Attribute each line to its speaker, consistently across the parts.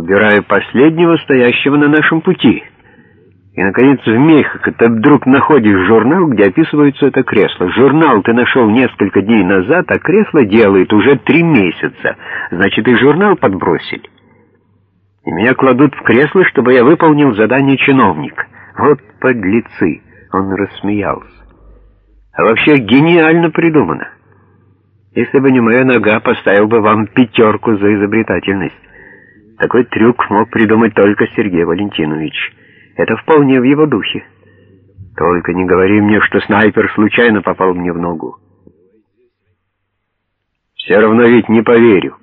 Speaker 1: убираю последнего стоящего на нашем пути. И, наконец, в Мехико ты вдруг находишь журнал, где описывается это кресло. Журнал ты нашел несколько дней назад, а кресло делает уже три месяца. Значит, и журнал подбросили. И меня кладут в кресло, чтобы я выполнил задание чиновника. Вот подлецы!» Он рассмеялся. «А вообще гениально придумано. Если бы не моя нога, поставил бы вам пятерку за изобретательность. Такой трюк мог придумать только Сергей Валентинович. Это вполне в его духе. Только не говори мне, что снайпер случайно попал мне в ногу. Все равно ведь не поверю.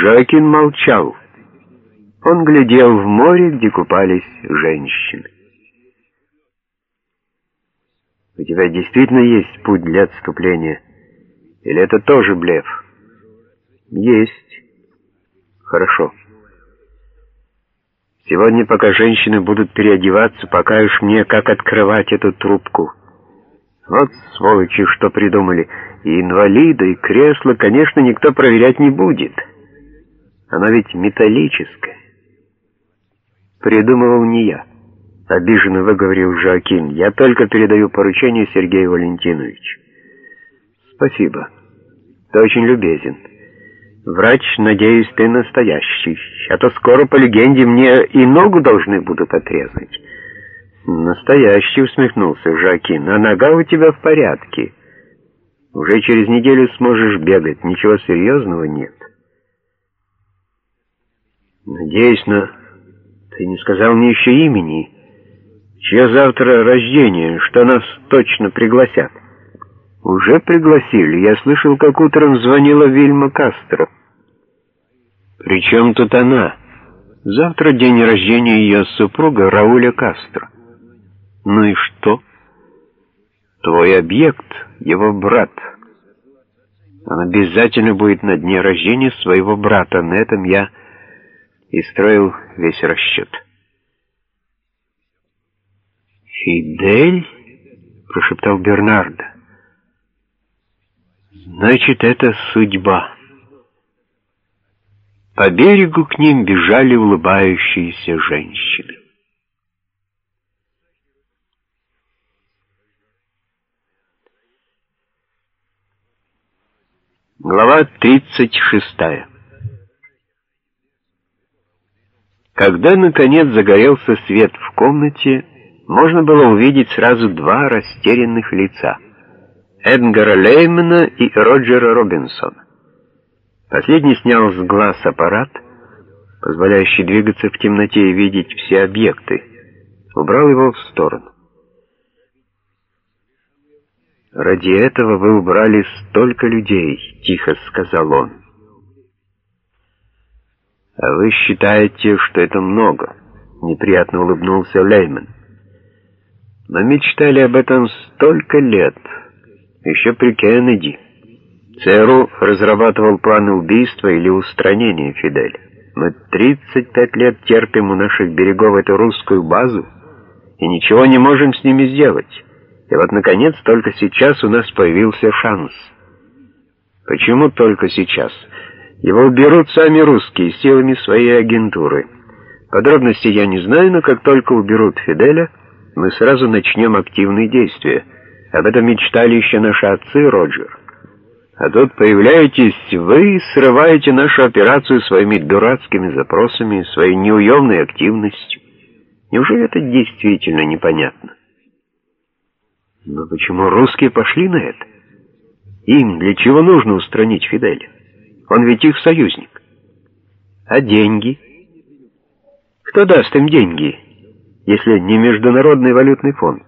Speaker 1: Жакин молчал. Он глядел в море, где купались женщины. У тебя действительно есть путь для отступления? Или это тоже блеф? Есть. Хорошо. Сегодня, пока женщины будут переодеваться, покажешь мне, как открывать эту трубку. Вот сволочи, что придумали. И инвалида, и кресло, конечно, никто проверять не будет. Оно ведь металлическое. Придумывал не я. Обиженно выговорил Жакин. Я только передаю поручение Сергею Валентиновичу. Спасибо. Ты очень любезен. Врач, надеюсь, ты настоящий. А то скоро, по легенде, мне и ногу должны будут отрезать. Настоящий, усмехнулся Жакин. А нога у тебя в порядке. Уже через неделю сможешь бегать. Ничего серьезного нет. Надеюсь, но ты не сказал мне еще имени. Чье завтра рождение, что нас точно пригласят? Уже пригласили. Я слышал, как утром звонила Вильма Кастро. Причем тут она? Завтра день рождения ее супруга Рауля Кастро. Ну и что? Твой объект, его брат. Он обязательно будет на дне рождения своего брата. На этом я и строил весь расчет. «Фидель?» — прошептал Бернардо. «Значит, это судьба». По берегу к ним бежали улыбающиеся женщины. Глава тридцать шестая. Когда, наконец, загорелся свет в комнате, можно было увидеть сразу два растерянных лица — Эдгара Леймана и Роджера Робинсона. Последний снял с глаз аппарат, позволяющий двигаться в темноте и видеть все объекты, убрал его в сторону. «Ради этого вы убрали столько людей», — тихо сказал он. «А вы считаете, что это много?» — неприятно улыбнулся Лейман. «Мы мечтали об этом столько лет, еще при Кеннеди. ЦРУ разрабатывал планы убийства или устранения Фиделя. Мы 35 лет терпим у наших берегов эту русскую базу и ничего не можем с ними сделать. И вот, наконец, только сейчас у нас появился шанс. Почему только сейчас?» Его уберут сами русские силами своей агентуры. Подробностей я не знаю, но как только уберут Фиделя, мы сразу начнем активные действия. Об этом мечтали еще наши отцы, Роджер. А тут появляетесь вы и срываете нашу операцию своими дурацкими запросами, своей неуемной активностью. Неужели это действительно непонятно? Но почему русские пошли на это? Им для чего нужно устранить Фиделя? Он ведь их союзник. А деньги? Кто даст им деньги, если не Международный валютный фонд?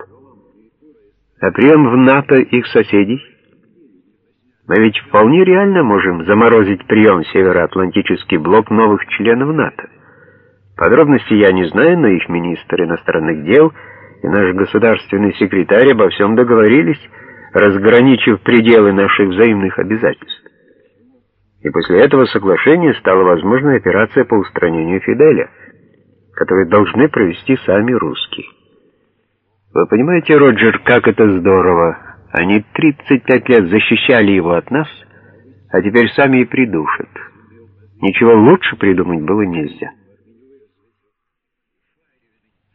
Speaker 1: А прием в НАТО их соседей? Мы ведь вполне реально можем заморозить прием Североатлантический блок новых членов НАТО. Подробности я не знаю, но их министр иностранных дел и наш государственный секретарь обо всем договорились, разграничив пределы наших взаимных обязательств и после этого соглашения стала возможной операция по устранению Фиделя, которую должны провести сами русские. Вы понимаете, Роджер, как это здорово? Они 35 лет защищали его от нас, а теперь сами и придушат. Ничего лучше придумать было нельзя.